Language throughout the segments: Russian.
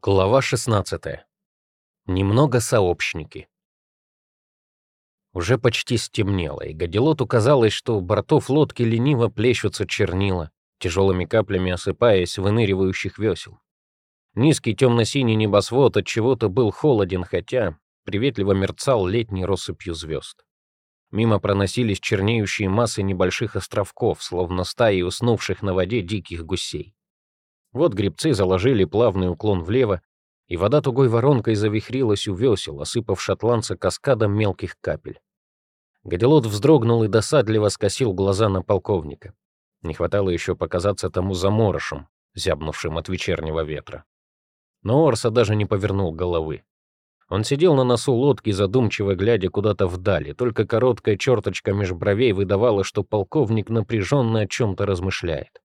Глава 16. Немного сообщники. Уже почти стемнело, и Гадилоту казалось, что у бортов лодки лениво плещутся чернила, тяжелыми каплями осыпаясь выныривающих весел. Низкий темно-синий небосвод от чего-то был холоден, хотя приветливо мерцал летней россыпью звезд. Мимо проносились чернеющие массы небольших островков, словно стаи уснувших на воде диких гусей. Вот гребцы заложили плавный уклон влево, и вода тугой воронкой завихрилась у весел, осыпав шотландца каскадом мелких капель. Гадилот вздрогнул и досадливо скосил глаза на полковника. Не хватало еще показаться тому заморышем, зябнувшим от вечернего ветра. Но Орса даже не повернул головы. Он сидел на носу лодки, задумчиво глядя куда-то вдали, только короткая черточка меж бровей выдавала, что полковник напряженно о чем-то размышляет.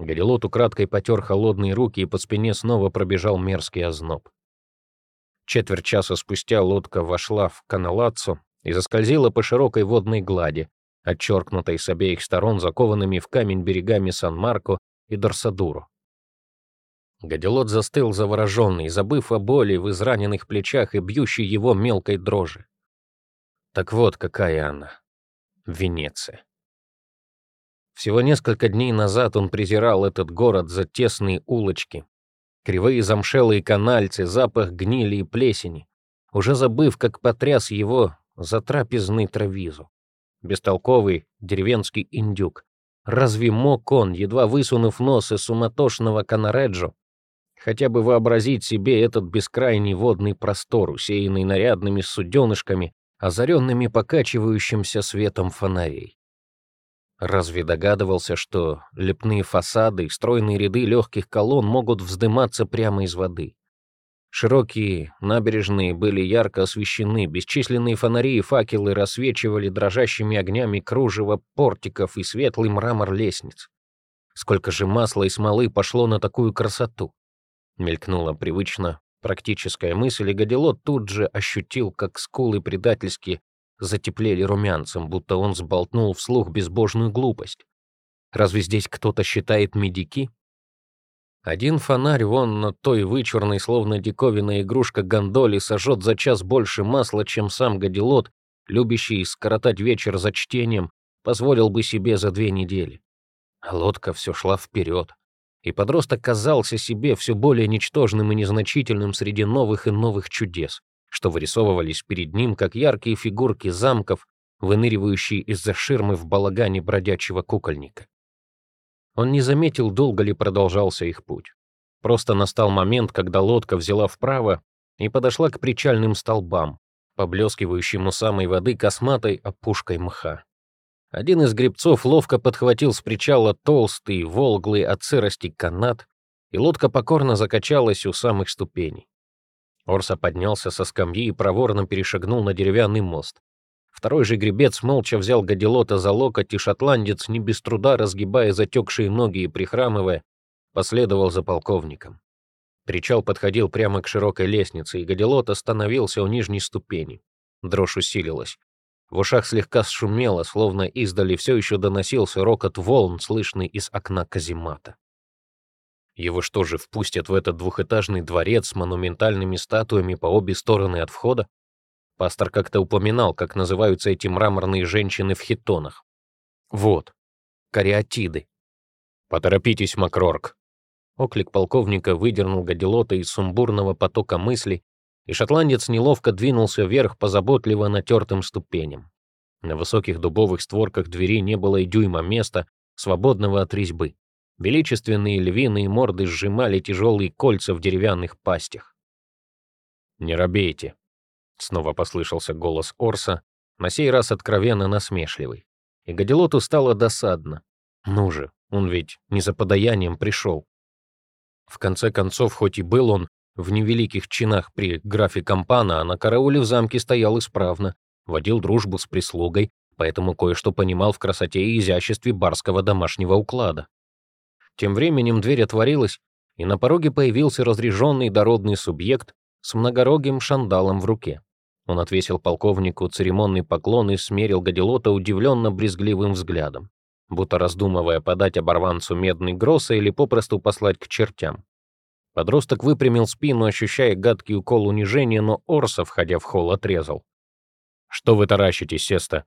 Галилот украдкой потер холодные руки, и по спине снова пробежал мерзкий озноб. Четверть часа спустя лодка вошла в каналаццо и заскользила по широкой водной глади, отчеркнутой с обеих сторон закованными в камень берегами Сан-Марко и Дорсадуру. Гадилот застыл завороженный, забыв о боли в израненных плечах и бьющей его мелкой дрожи. Так вот, какая она. Венеция. Всего несколько дней назад он презирал этот город за тесные улочки, кривые замшелые канальцы, запах гнили и плесени, уже забыв, как потряс его за трапезный травизу. Бестолковый деревенский индюк. Разве мог он, едва высунув нос из суматошного Канареджо, хотя бы вообразить себе этот бескрайний водный простор, усеянный нарядными суденышками, озаренными покачивающимся светом фонарей? Разве догадывался, что лепные фасады и стройные ряды легких колонн могут вздыматься прямо из воды? Широкие набережные были ярко освещены, бесчисленные фонари и факелы рассвечивали дрожащими огнями кружево портиков и светлый мрамор лестниц. Сколько же масла и смолы пошло на такую красоту? Мелькнула привычно практическая мысль, и Гадилот тут же ощутил, как скулы предательски затеплели румянцем, будто он сболтнул вслух безбожную глупость. Разве здесь кто-то считает медики? Один фонарь вон на той вычурной, словно диковинная игрушка гондоли сожжет за час больше масла, чем сам гадилот, любящий скоротать вечер за чтением, позволил бы себе за две недели. А лодка все шла вперед, и подросток казался себе все более ничтожным и незначительным среди новых и новых чудес что вырисовывались перед ним, как яркие фигурки замков, выныривающие из-за ширмы в балагане бродячего кукольника. Он не заметил, долго ли продолжался их путь. Просто настал момент, когда лодка взяла вправо и подошла к причальным столбам, поблескивающим у самой воды косматой опушкой мха. Один из гребцов ловко подхватил с причала толстый, волглый от сырости канат, и лодка покорно закачалась у самых ступеней. Орса поднялся со скамьи и проворно перешагнул на деревянный мост. Второй же гребец молча взял Гадилота за локоть, и шотландец, не без труда разгибая затекшие ноги и прихрамывая, последовал за полковником. Причал подходил прямо к широкой лестнице, и Гадилот остановился у нижней ступени. Дрожь усилилась. В ушах слегка шумело, словно издали все еще доносился рокот волн, слышный из окна каземата. Его что же, впустят в этот двухэтажный дворец с монументальными статуями по обе стороны от входа? Пастор как-то упоминал, как называются эти мраморные женщины в хитонах. Вот, кариатиды. «Поторопитесь, Макрорк!» Оклик полковника выдернул Гадилота из сумбурного потока мыслей, и шотландец неловко двинулся вверх по заботливо натертым ступеням. На высоких дубовых створках двери не было и дюйма места, свободного от резьбы. Величественные львиные морды сжимали тяжелые кольца в деревянных пастях. «Не робейте», — снова послышался голос Орса, на сей раз откровенно насмешливый. И Гадилоту стало досадно. Ну же, он ведь не за подаянием пришел. В конце концов, хоть и был он в невеликих чинах при графе Кампана, а на карауле в замке стоял исправно, водил дружбу с прислугой, поэтому кое-что понимал в красоте и изяществе барского домашнего уклада. Тем временем дверь отворилась, и на пороге появился разряженный дородный субъект с многорогим шандалом в руке. Он отвесил полковнику церемонный поклон и смерил Гадилота удивленно брезгливым взглядом, будто раздумывая подать оборванцу медный гросса или попросту послать к чертям. Подросток выпрямил спину, ощущая гадкий укол унижения, но Орса, входя в холл, отрезал. «Что вы таращитесь, Сеста?»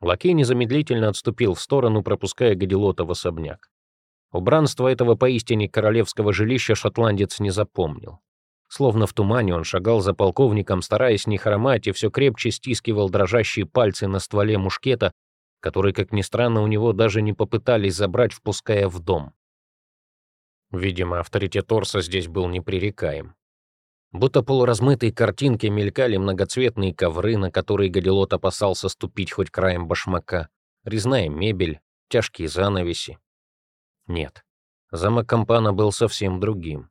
Лакей незамедлительно отступил в сторону, пропуская Гадилота в особняк. Убранство этого поистине королевского жилища шотландец не запомнил. Словно в тумане он шагал за полковником, стараясь не хромать, и все крепче стискивал дрожащие пальцы на стволе мушкета, который, как ни странно, у него даже не попытались забрать, впуская в дом. Видимо, авторитет Орса здесь был непререкаем. Будто полуразмытые картинки мелькали многоцветные ковры, на которые Гадилот опасался ступить хоть краем башмака, резная мебель, тяжкие занавеси. Нет, замок Кампана был совсем другим.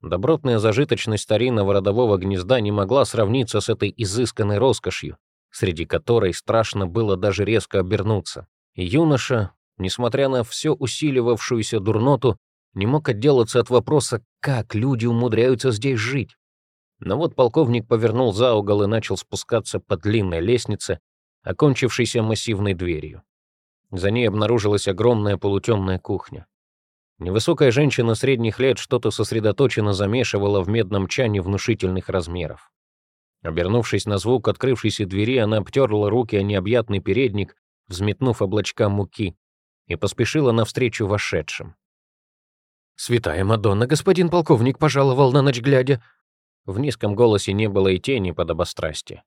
Добротная зажиточность старинного родового гнезда не могла сравниться с этой изысканной роскошью, среди которой страшно было даже резко обернуться. И юноша, несмотря на все усиливавшуюся дурноту, не мог отделаться от вопроса, как люди умудряются здесь жить. Но вот полковник повернул за угол и начал спускаться по длинной лестнице, окончившейся массивной дверью. За ней обнаружилась огромная полутемная кухня. Невысокая женщина средних лет что-то сосредоточенно замешивала в медном чане внушительных размеров. Обернувшись на звук открывшейся двери, она обтерла руки о необъятный передник, взметнув облачка муки, и поспешила навстречу вошедшим. «Святая Мадонна, господин полковник пожаловал на ночь глядя». В низком голосе не было и тени подобострастия.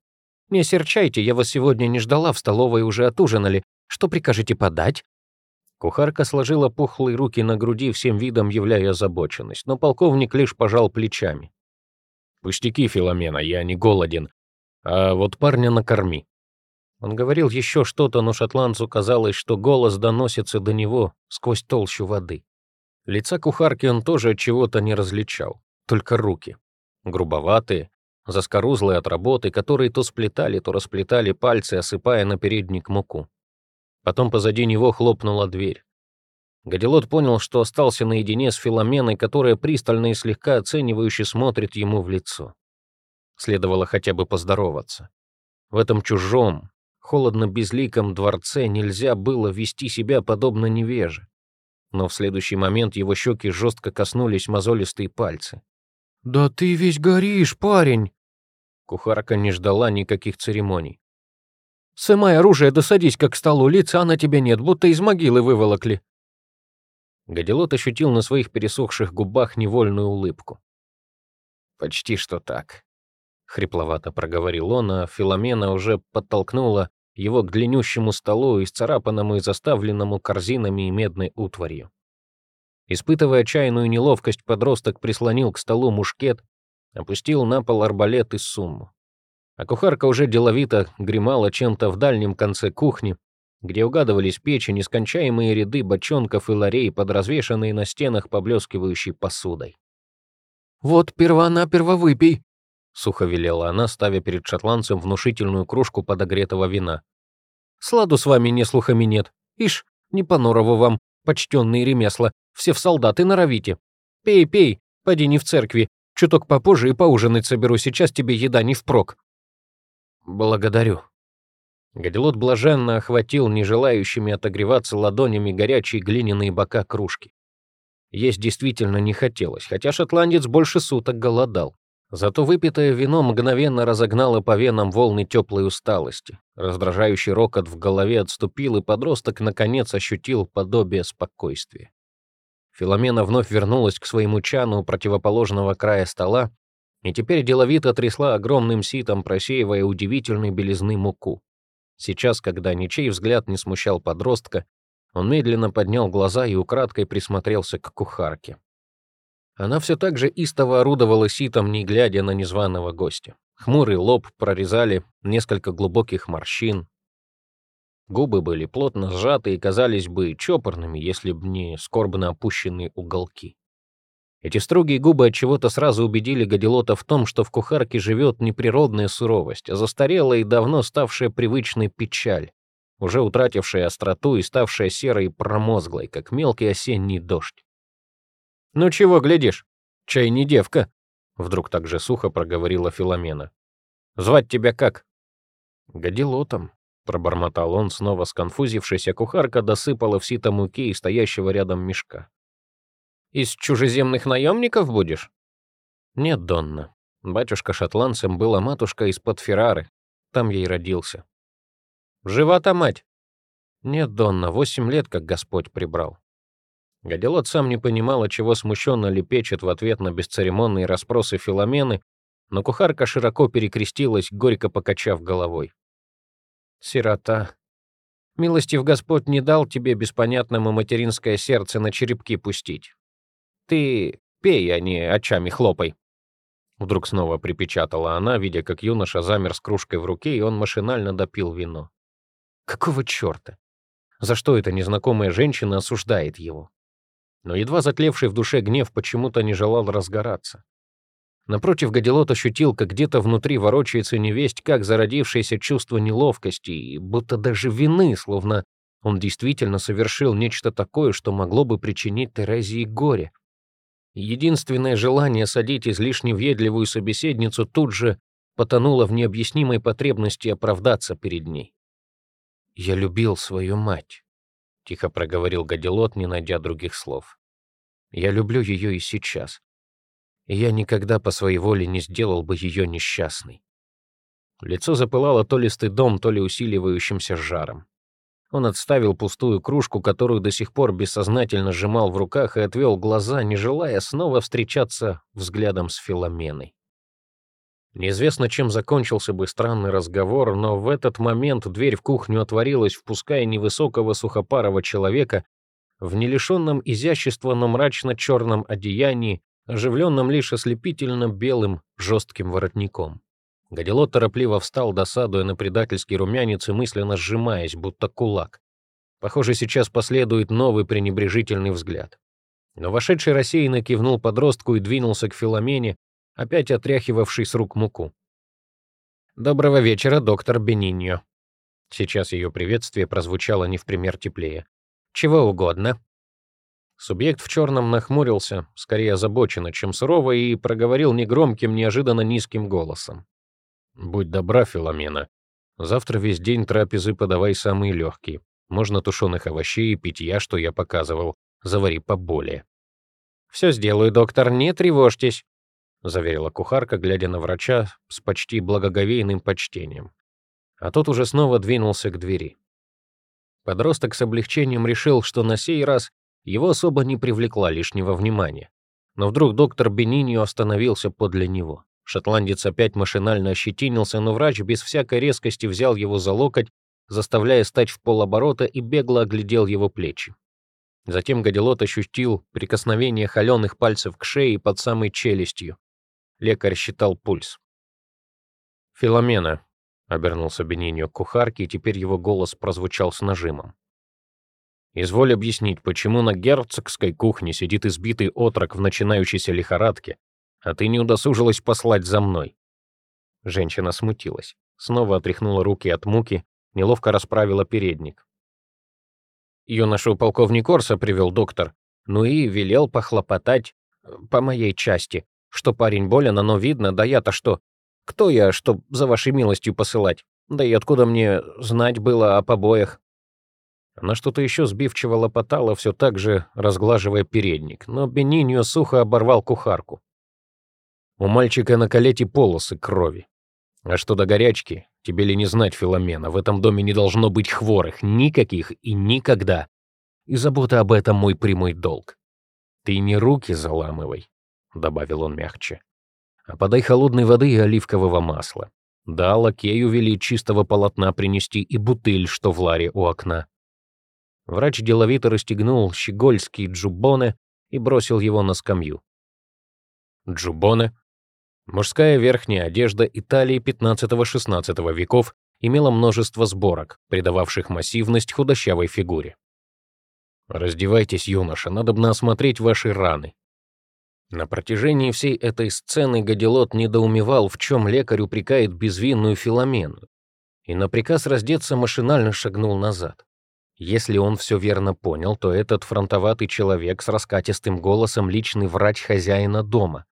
«Не серчайте, я вас сегодня не ждала, в столовой уже отужинали. Что прикажете подать?» Кухарка сложила пухлые руки на груди, всем видом являя озабоченность, но полковник лишь пожал плечами. «Пустяки, Филомена, я не голоден. А вот парня накорми». Он говорил еще что-то, но шотландцу казалось, что голос доносится до него сквозь толщу воды. Лица кухарки он тоже от чего-то не различал, только руки. Грубоватые, заскорузлые от работы, которые то сплетали, то расплетали пальцы, осыпая на передник муку. Потом позади него хлопнула дверь. Гадилот понял, что остался наедине с Филоменой, которая пристально и слегка оценивающе смотрит ему в лицо. Следовало хотя бы поздороваться. В этом чужом, холодно-безликом дворце нельзя было вести себя подобно невеже но в следующий момент его щеки жестко коснулись мозолистые пальцы. «Да ты весь горишь, парень!» Кухарка не ждала никаких церемоний. «Сымай оружие, да как к столу, лица на тебе нет, будто из могилы выволокли». Гадилот ощутил на своих пересохших губах невольную улыбку. «Почти что так», — хрипловато проговорил он, а Филомена уже подтолкнула его к длиннющему столу, исцарапанному и заставленному корзинами и медной утварью. Испытывая отчаянную неловкость, подросток прислонил к столу мушкет, опустил на пол арбалет и сумму. А кухарка уже деловито гремала чем-то в дальнем конце кухни, где угадывались печи, нескончаемые ряды бочонков и ларей, подразвешанные на стенах поблескивающей посудой. «Вот перво-наперво выпей», сухо велела она, ставя перед шотландцем внушительную кружку подогретого вина. «Сладу с вами не слухами нет. Ишь, не по норову вам, почтенные ремесла, все в солдаты норовите. Пей, пей, поди не в церкви, чуток попозже и поужинать соберу, сейчас тебе еда не впрок». «Благодарю». Гадилот блаженно охватил нежелающими отогреваться ладонями горячие глиняные бока кружки. Есть действительно не хотелось, хотя шотландец больше суток голодал. Зато выпитое вино мгновенно разогнало по венам волны теплой усталости. Раздражающий рокот в голове отступил, и подросток наконец ощутил подобие спокойствия. Филомена вновь вернулась к своему чану у противоположного края стола и теперь деловито трясла огромным ситом, просеивая удивительной белизны муку. Сейчас, когда ничей взгляд не смущал подростка, он медленно поднял глаза и украдкой присмотрелся к кухарке. Она все так же истово орудовала ситом, не глядя на незваного гостя. Хмурый лоб прорезали несколько глубоких морщин. Губы были плотно сжаты и казались бы чопорными, если б не скорбно опущенные уголки. Эти строгие губы от чего-то сразу убедили Гадилота в том, что в кухарке живет не природная суровость, а застарелая и давно ставшая привычной печаль, уже утратившая остроту и ставшая серой и промозглой, как мелкий осенний дождь. «Ну чего глядишь? Чай не девка», — вдруг так же сухо проговорила Филомена. «Звать тебя как?» «Гадилотом», — пробормотал он, снова сконфузившись, а кухарка досыпала в сито муки и стоящего рядом мешка. Из чужеземных наемников будешь?» «Нет, Донна. Батюшка шотландцем был, а матушка из-под Феррары. Там ей родился». «Жива-то мать?» «Нет, Донна, восемь лет, как Господь прибрал». Гадилот сам не понимал, чего смущенно лепечет в ответ на бесцеремонные расспросы Филомены, но кухарка широко перекрестилась, горько покачав головой. «Сирота. Милостив Господь не дал тебе беспонятному материнское сердце на черепки пустить. Ты пей, а не очами хлопай». Вдруг снова припечатала она, видя, как юноша замер с кружкой в руке, и он машинально допил вино. Какого черта? За что эта незнакомая женщина осуждает его? Но едва затлевший в душе гнев почему-то не желал разгораться. Напротив, Гадилот ощутил, как где-то внутри ворочается невесть, как зародившееся чувство неловкости и будто даже вины, словно он действительно совершил нечто такое, что могло бы причинить Терезии горе. Единственное желание садить излишне въедливую собеседницу тут же потонуло в необъяснимой потребности оправдаться перед ней. «Я любил свою мать», — тихо проговорил Гадилот, не найдя других слов. «Я люблю ее и сейчас и я никогда по своей воле не сделал бы ее несчастной. Лицо запылало то ли стыдом, то ли усиливающимся жаром. Он отставил пустую кружку, которую до сих пор бессознательно сжимал в руках, и отвел глаза, не желая снова встречаться взглядом с Филоменой. Неизвестно, чем закончился бы странный разговор, но в этот момент дверь в кухню отворилась, впуская невысокого сухопарого человека в нелишенном изящества, но мрачно-черном одеянии оживленном лишь ослепительно белым жестким воротником. Гадилот торопливо встал, досадуя на предательский румянец и мысленно сжимаясь, будто кулак. Похоже, сейчас последует новый пренебрежительный взгляд. Но вошедший рассеянно кивнул подростку и двинулся к Филомене, опять отряхивавший с рук муку. «Доброго вечера, доктор Бениньо». Сейчас ее приветствие прозвучало не в пример теплее. «Чего угодно?» Субъект в черном нахмурился, скорее озабоченно, чем сурово, и проговорил негромким, неожиданно низким голосом. «Будь добра, Филомена. Завтра весь день трапезы подавай самые легкие. Можно тушеных овощей и питья, что я показывал. Завари поболее». «Все сделаю, доктор, не тревожьтесь», — заверила кухарка, глядя на врача с почти благоговейным почтением. А тот уже снова двинулся к двери. Подросток с облегчением решил, что на сей раз его особо не привлекла лишнего внимания. Но вдруг доктор Бениньо остановился подле него. Шотландец опять машинально ощетинился, но врач без всякой резкости взял его за локоть, заставляя стать в полоборота и бегло оглядел его плечи. Затем Гадилот ощутил прикосновение холеных пальцев к шее под самой челюстью. Лекарь считал пульс. «Филомена», — обернулся Бениньо к кухарке, и теперь его голос прозвучал с нажимом. Изволь объяснить, почему на герцогской кухне сидит избитый отрок в начинающейся лихорадке, а ты не удосужилась послать за мной?» Женщина смутилась, снова отряхнула руки от муки, неловко расправила передник. Юношу полковник Орса привел доктор, ну и велел похлопотать э, по моей части, что парень болен, оно видно, да я-то что? Кто я, чтоб за вашей милостью посылать? Да и откуда мне знать было о побоях? Она что-то еще сбивчиво лопотала, все так же разглаживая передник, но Бениньо сухо оборвал кухарку. У мальчика на колете полосы крови. А что до горячки, тебе ли не знать, Филомена, в этом доме не должно быть хворых, никаких и никогда. И забота об этом мой прямой долг. Ты не руки заламывай, — добавил он мягче, — а подай холодной воды и оливкового масла. Да, лакею вели чистого полотна принести и бутыль, что в ларе у окна. Врач деловито расстегнул щегольский джубоне и бросил его на скамью. Джубоне — мужская верхняя одежда Италии 15-16 веков, имела множество сборок, придававших массивность худощавой фигуре. «Раздевайтесь, юноша, надо бы осмотреть ваши раны». На протяжении всей этой сцены Гадилот недоумевал, в чем лекарь упрекает безвинную Филомену, и на приказ раздеться машинально шагнул назад. Если он все верно понял, то этот фронтоватый человек с раскатистым голосом личный врач хозяина дома.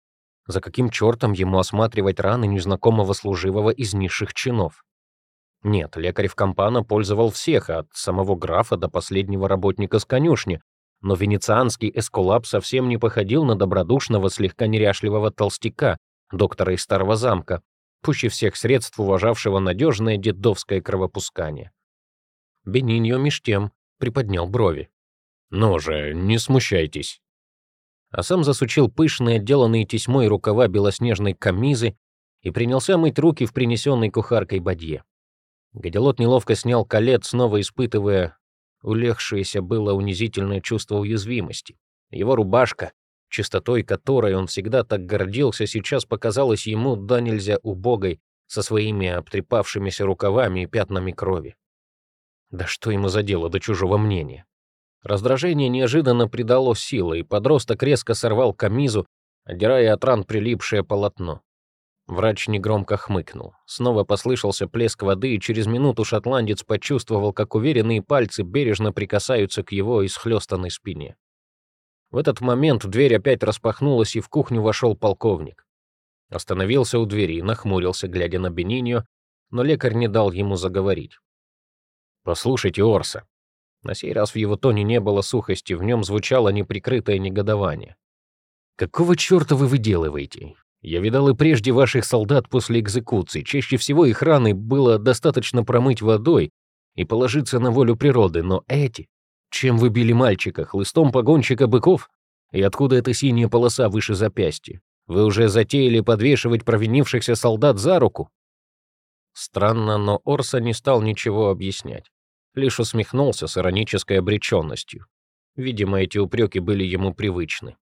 За каким чертом ему осматривать раны незнакомого служивого из низших чинов? Нет, лекарь в компана пользовал всех, от самого графа до последнего работника с конюшни, но венецианский эскулап совсем не походил на добродушного, слегка неряшливого толстяка, доктора из Старого замка, пуще всех средств уважавшего надежное дедовское кровопускание. Бениньо меж тем приподнял брови. «Ну же, не смущайтесь». А сам засучил пышные, отделанные тесьмой рукава белоснежной камизы и принялся мыть руки в принесенной кухаркой бадье. Гадилот неловко снял колет, снова испытывая улегшееся было унизительное чувство уязвимости. Его рубашка, чистотой которой он всегда так гордился, сейчас показалась ему да нельзя убогой, со своими обтрепавшимися рукавами и пятнами крови. Да что ему за дело до чужого мнения? Раздражение неожиданно придало силы, и подросток резко сорвал камизу, отдирая от ран прилипшее полотно. Врач негромко хмыкнул. Снова послышался плеск воды, и через минуту шотландец почувствовал, как уверенные пальцы бережно прикасаются к его исхлёстанной спине. В этот момент дверь опять распахнулась, и в кухню вошел полковник. Остановился у двери нахмурился, глядя на Бениньо, но лекарь не дал ему заговорить. «Послушайте, Орса». На сей раз в его тоне не было сухости, в нем звучало неприкрытое негодование. «Какого черта вы выделываете? Я видал и прежде ваших солдат после экзекуции. Чаще всего их раны было достаточно промыть водой и положиться на волю природы, но эти... Чем вы били мальчика? Хлыстом погонщика быков? И откуда эта синяя полоса выше запястья? Вы уже затеяли подвешивать провинившихся солдат за руку? Странно, но Орса не стал ничего объяснять. Лишь усмехнулся с иронической обреченностью. Видимо, эти упреки были ему привычны.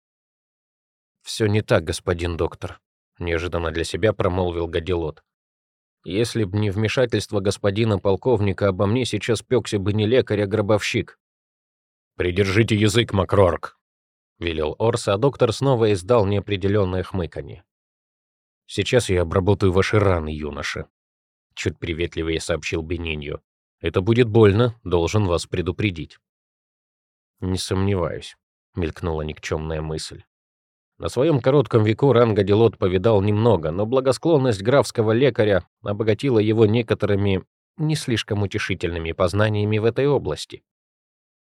«Все не так, господин доктор», — неожиданно для себя промолвил Гадилот. «Если б не вмешательство господина полковника, обо мне сейчас пекся бы не лекарь, а гробовщик». «Придержите язык, Макрорк», — велел Орса, а доктор снова издал неопределенное хмыканье. «Сейчас я обработаю ваши раны, юноша», чуть приветливее сообщил Бенинью. Это будет больно, должен вас предупредить. Не сомневаюсь, мелькнула никчемная мысль. На своем коротком веку Ранга-Делот повидал немного, но благосклонность графского лекаря обогатила его некоторыми не слишком утешительными познаниями в этой области.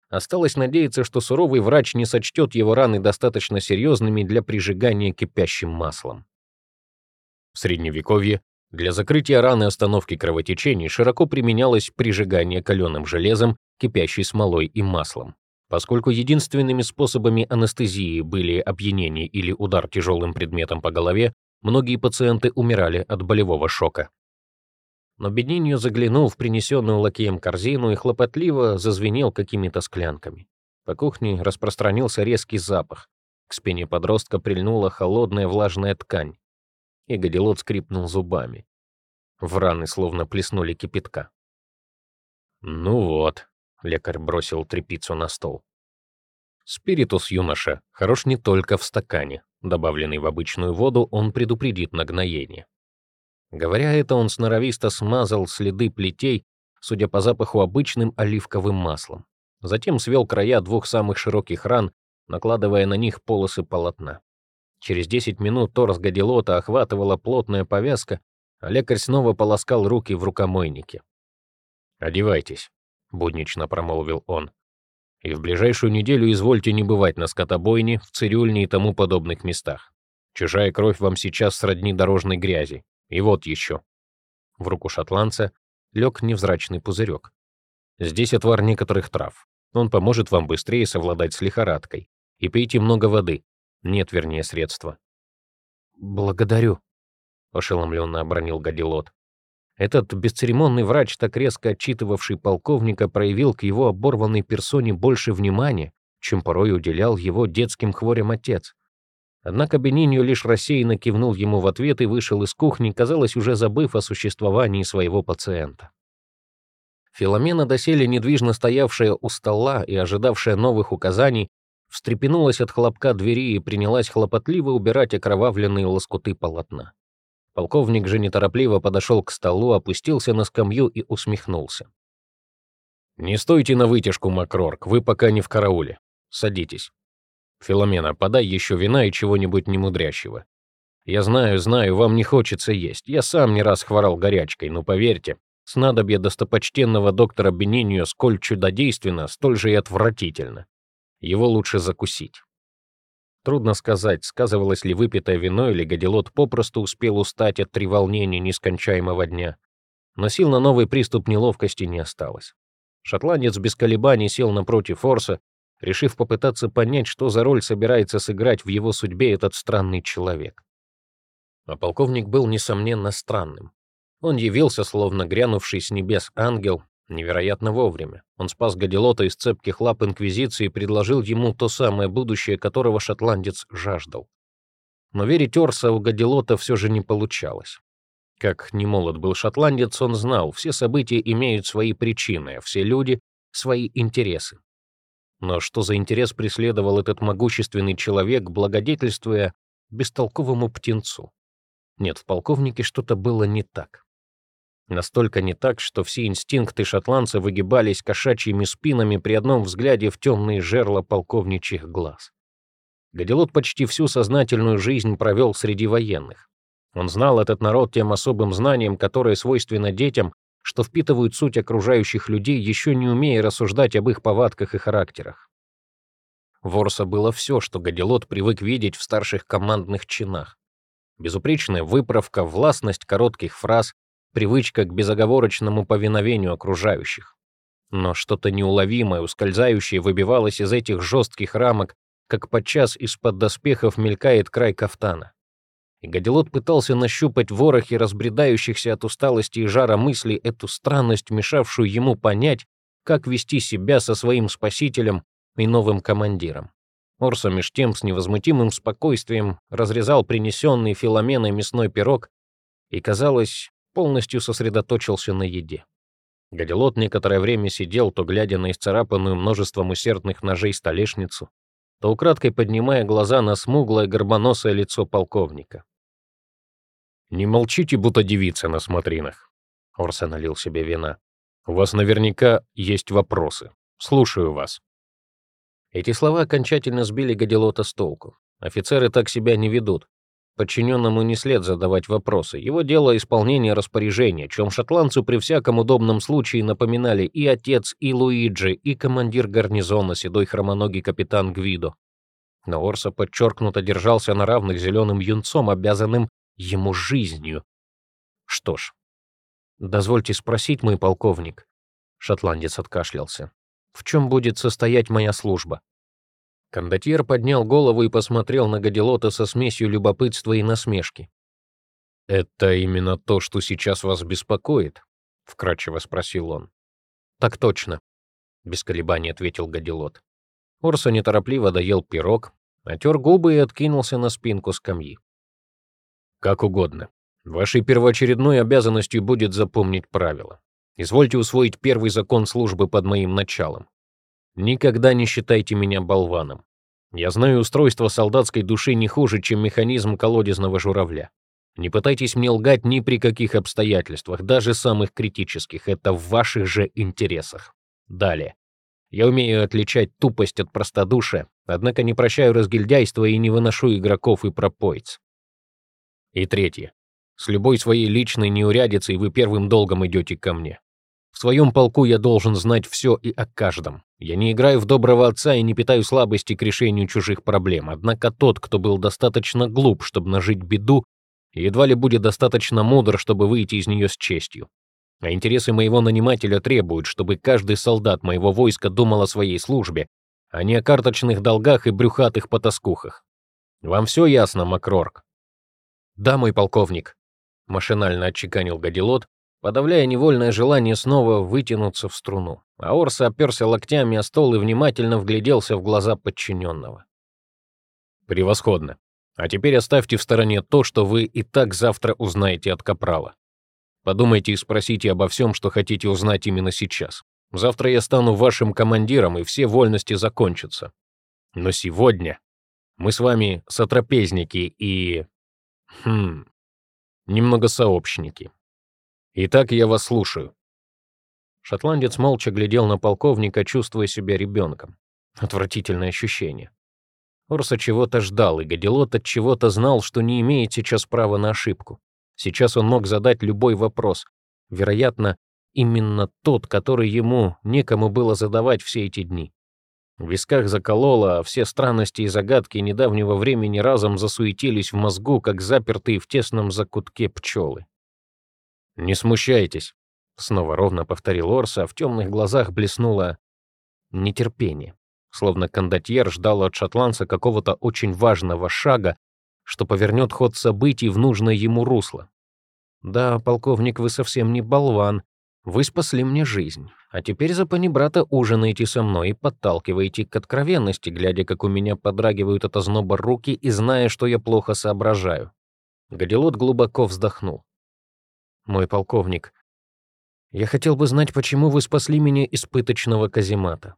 Осталось надеяться, что суровый врач не сочтет его раны достаточно серьезными для прижигания кипящим маслом. В Средневековье для закрытия раны остановки кровотечений широко применялось прижигание каленым железом, кипящей смолой и маслом. Поскольку единственными способами анестезии были опьянение или удар тяжелым предметом по голове, многие пациенты умирали от болевого шока. Но Беднинью заглянул в принесенную лакеем корзину и хлопотливо зазвенел какими-то склянками. По кухне распространился резкий запах. К спине подростка прильнула холодная влажная ткань и Гадилот скрипнул зубами. В раны словно плеснули кипятка. «Ну вот», — лекарь бросил трепицу на стол. «Спиритус, юноша, хорош не только в стакане. Добавленный в обычную воду, он предупредит нагноение». Говоря это, он сноровисто смазал следы плетей, судя по запаху, обычным оливковым маслом. Затем свел края двух самых широких ран, накладывая на них полосы полотна. Через 10 минут торс Гадилота охватывала плотная повязка, а лекарь снова полоскал руки в рукомойнике. «Одевайтесь», — буднично промолвил он. «И в ближайшую неделю извольте не бывать на скотобойне, в цирюльне и тому подобных местах. Чужая кровь вам сейчас сродни дорожной грязи. И вот еще». В руку шотландца лег невзрачный пузырек. «Здесь отвар некоторых трав. Он поможет вам быстрее совладать с лихорадкой. И пейте много воды. Нет, вернее, средства. «Благодарю», — ошеломленно обронил Гадилот. Этот бесцеремонный врач, так резко отчитывавший полковника, проявил к его оборванной персоне больше внимания, чем порой уделял его детским хворям отец. Однако Бениньо лишь рассеянно кивнул ему в ответ и вышел из кухни, казалось, уже забыв о существовании своего пациента. Филомена, доселе недвижно стоявшая у стола и ожидавшая новых указаний, встрепенулась от хлопка двери и принялась хлопотливо убирать окровавленные лоскуты полотна. Полковник же неторопливо подошел к столу, опустился на скамью и усмехнулся. «Не стойте на вытяжку, Макрорк, вы пока не в карауле. Садитесь. Филомена, подай еще вина и чего-нибудь немудрящего. Я знаю, знаю, вам не хочется есть. Я сам не раз хворал горячкой, но поверьте, снадобье достопочтенного доктора Бениньо сколь чудодейственно, столь же и отвратительно. Его лучше закусить. Трудно сказать, сказывалось ли выпитое вино или Гадилот попросту успел устать от треволнения нескончаемого дня. Но сил на новый приступ неловкости не осталось. Шотландец без колебаний сел напротив Форса, решив попытаться понять, что за роль собирается сыграть в его судьбе этот странный человек. А полковник был, несомненно, странным. Он явился, словно грянувший с небес ангел, невероятно вовремя. Он спас Гадилота из цепких лап Инквизиции и предложил ему то самое будущее, которого шотландец жаждал. Но верить Орса у Гадилота все же не получалось. Как немолод был шотландец, он знал, все события имеют свои причины, а все люди — свои интересы. Но что за интерес преследовал этот могущественный человек, благодетельствуя бестолковому птенцу? Нет, в полковнике что-то было не так. Настолько не так, что все инстинкты шотландца выгибались кошачьими спинами при одном взгляде в темные жерла полковничьих глаз. Гадилот почти всю сознательную жизнь провел среди военных. Он знал этот народ тем особым знанием, которое свойственно детям, что впитывают суть окружающих людей, еще не умея рассуждать об их повадках и характерах. Ворса было все, что Гадилот привык видеть в старших командных чинах. Безупречная выправка, властность коротких фраз, привычка к безоговорочному повиновению окружающих. Но что-то неуловимое, ускользающее выбивалось из этих жестких рамок, как подчас из-под доспехов мелькает край кафтана. И Гадилот пытался нащупать в ворохе разбредающихся от усталости и жара мыслей эту странность, мешавшую ему понять, как вести себя со своим спасителем и новым командиром. Орса меж тем с невозмутимым спокойствием разрезал принесенный Филоменой мясной пирог и, казалось, полностью сосредоточился на еде. Гадилот некоторое время сидел, то глядя на исцарапанную множеством усердных ножей столешницу, то украдкой поднимая глаза на смуглое горбоносое лицо полковника. «Не молчите, будто девица на смотринах», — Орса налил себе вина. «У вас наверняка есть вопросы. Слушаю вас». Эти слова окончательно сбили Гадилота с толку. Офицеры так себя не ведут. Подчиненному не след задавать вопросы. Его дело исполнение распоряжения, чем шотландцу при всяком удобном случае напоминали и отец, и Луиджи, и командир гарнизона, седой хромоногий капитан Гвидо. Но Орса подчеркнуто держался на равных зеленым юнцом, обязанным ему жизнью. Что ж, дозвольте спросить, мой полковник. Шотландец откашлялся. В чем будет состоять моя служба? Кондотьер поднял голову и посмотрел на Гадилота со смесью любопытства и насмешки. «Это именно то, что сейчас вас беспокоит?» — вкратчиво спросил он. «Так точно», — без колебаний ответил Гадилот. Орса неторопливо доел пирог, отер губы и откинулся на спинку скамьи. «Как угодно. Вашей первоочередной обязанностью будет запомнить правила. Извольте усвоить первый закон службы под моим началом. Никогда не считайте меня болваном. Я знаю устройство солдатской души не хуже, чем механизм колодезного журавля. Не пытайтесь мне лгать ни при каких обстоятельствах, даже самых критических. Это в ваших же интересах. Далее. Я умею отличать тупость от простодушия, однако не прощаю разгильдяйства и не выношу игроков и пропоиц. И третье. С любой своей личной неурядицей вы первым долгом идете ко мне. В своем полку я должен знать все и о каждом. Я не играю в доброго отца и не питаю слабости к решению чужих проблем. Однако тот, кто был достаточно глуп, чтобы нажить беду, едва ли будет достаточно мудр, чтобы выйти из нее с честью. А интересы моего нанимателя требуют, чтобы каждый солдат моего войска думал о своей службе, а не о карточных долгах и брюхатых потаскухах. Вам все ясно, Макрорк? Да, мой полковник, машинально отчеканил Гадилот, подавляя невольное желание снова вытянуться в струну. Аорса оперся локтями о стол и внимательно вгляделся в глаза подчиненного. «Превосходно. А теперь оставьте в стороне то, что вы и так завтра узнаете от Капрала. Подумайте и спросите обо всем, что хотите узнать именно сейчас. Завтра я стану вашим командиром, и все вольности закончатся. Но сегодня мы с вами сотрапезники и... Хм... Немного сообщники. Итак, я вас слушаю». Шотландец молча глядел на полковника, чувствуя себя ребенком. Отвратительное ощущение. Орса чего-то ждал, и Гадилот от чего-то знал, что не имеет сейчас права на ошибку. Сейчас он мог задать любой вопрос. Вероятно, именно тот, который ему некому было задавать все эти дни. В висках закололо, а все странности и загадки недавнего времени разом засуетились в мозгу, как запертые в тесном закутке пчелы. «Не смущайтесь», — снова ровно повторил Орса, а в темных глазах блеснуло нетерпение, словно кондотьер ждал от шотландца какого-то очень важного шага, что повернет ход событий в нужное ему русло. «Да, полковник, вы совсем не болван. Вы спасли мне жизнь. А теперь за панибрата ужинаете со мной и подталкиваете к откровенности, глядя, как у меня подрагивают от озноба руки и зная, что я плохо соображаю». Гадилот глубоко вздохнул. «Мой полковник, я хотел бы знать, почему вы спасли меня из пыточного каземата».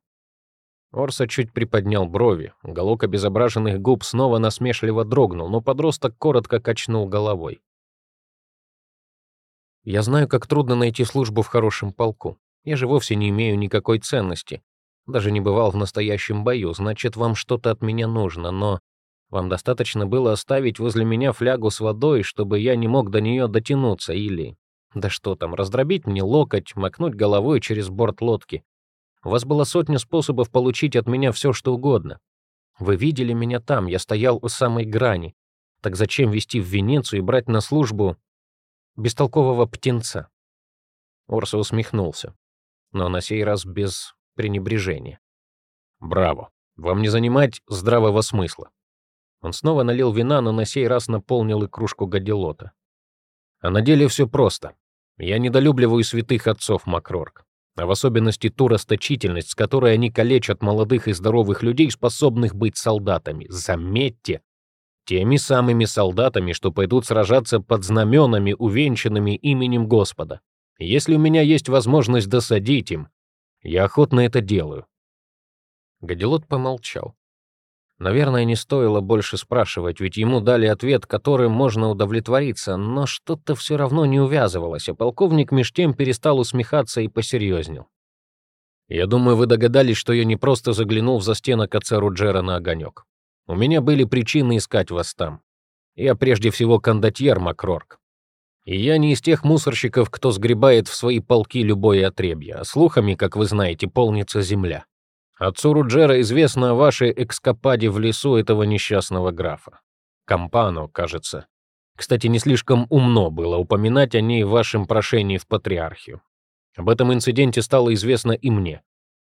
Орса чуть приподнял брови, уголок обезображенных губ снова насмешливо дрогнул, но подросток коротко качнул головой. Я знаю, как трудно найти службу в хорошем полку. Я же вовсе не имею никакой ценности. Даже не бывал в настоящем бою, значит, вам что-то от меня нужно, но вам достаточно было оставить возле меня флягу с водой, чтобы я не мог до нее дотянуться, или... Да что там, раздробить мне локоть, макнуть головой через борт лодки. У вас было сотня способов получить от меня все, что угодно. Вы видели меня там, я стоял у самой грани. Так зачем вести в Венецию и брать на службу бестолкового птенца. Орса усмехнулся, но на сей раз без пренебрежения. «Браво! Вам не занимать здравого смысла!» Он снова налил вина, но на сей раз наполнил и кружку гадилота. А на деле все просто. Я недолюбливаю святых отцов Макрорк, а в особенности ту расточительность, с которой они калечат молодых и здоровых людей, способных быть солдатами. Заметьте, Теми самыми солдатами, что пойдут сражаться под знаменами, увенчанными именем Господа. Если у меня есть возможность досадить им, я охотно это делаю. Гадилот помолчал. Наверное, не стоило больше спрашивать, ведь ему дали ответ, которым можно удовлетвориться, но что-то все равно не увязывалось, а полковник меж тем перестал усмехаться и посерьезнел. «Я думаю, вы догадались, что я не просто заглянул в застенок отца Руджера на огонек. У меня были причины искать вас там. Я прежде всего кондотьер Макрорк. И я не из тех мусорщиков, кто сгребает в свои полки любое отребье, а слухами, как вы знаете, полнится земля. Отцу Руджера известно о вашей экскападе в лесу этого несчастного графа. Кампано, кажется. Кстати, не слишком умно было упоминать о ней в вашем прошении в Патриархию. Об этом инциденте стало известно и мне.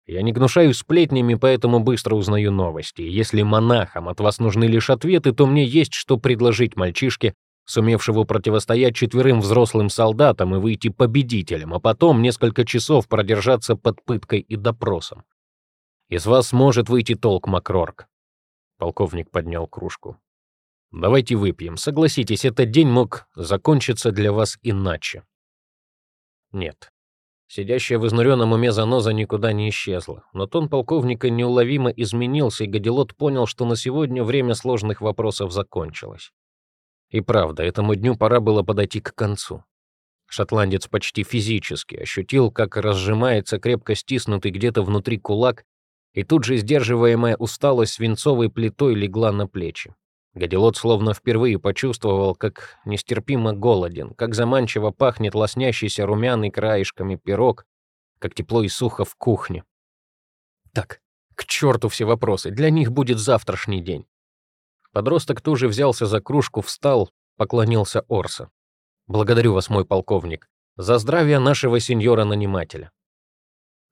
Я не гнушаюсь сплетнями, поэтому быстро узнаю новости. Если монахам от вас нужны лишь ответы, то мне есть что предложить мальчишке, сумевшего противостоять четверым взрослым солдатам и выйти победителем, а потом несколько часов продержаться под пыткой и допросом. Из вас может выйти толк, Макрорк. Полковник поднял кружку. Давайте выпьем. Согласитесь, этот день мог закончиться для вас иначе. Нет, Сидящая в изнуренном уме заноза никуда не исчезла, но тон полковника неуловимо изменился, и Гадилот понял, что на сегодня время сложных вопросов закончилось. И правда, этому дню пора было подойти к концу. Шотландец почти физически ощутил, как разжимается крепко стиснутый где-то внутри кулак, и тут же сдерживаемая усталость свинцовой плитой легла на плечи. Гадилот словно впервые почувствовал, как нестерпимо голоден, как заманчиво пахнет лоснящийся румяный краешками пирог, как тепло и сухо в кухне. Так, к черту все вопросы, для них будет завтрашний день. Подросток тоже взялся за кружку, встал, поклонился Орса. «Благодарю вас, мой полковник, за здравие нашего сеньора-нанимателя».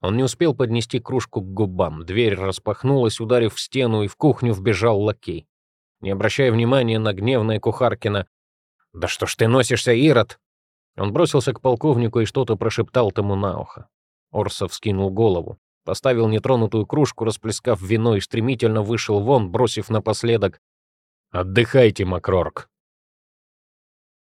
Он не успел поднести кружку к губам, дверь распахнулась, ударив в стену, и в кухню вбежал лакей не обращая внимания на гневное Кухаркина. «Да что ж ты носишься, Ирод?» Он бросился к полковнику и что-то прошептал тому на ухо. Орсов скинул голову, поставил нетронутую кружку, расплескав вино и стремительно вышел вон, бросив напоследок «Отдыхайте, Макрорк».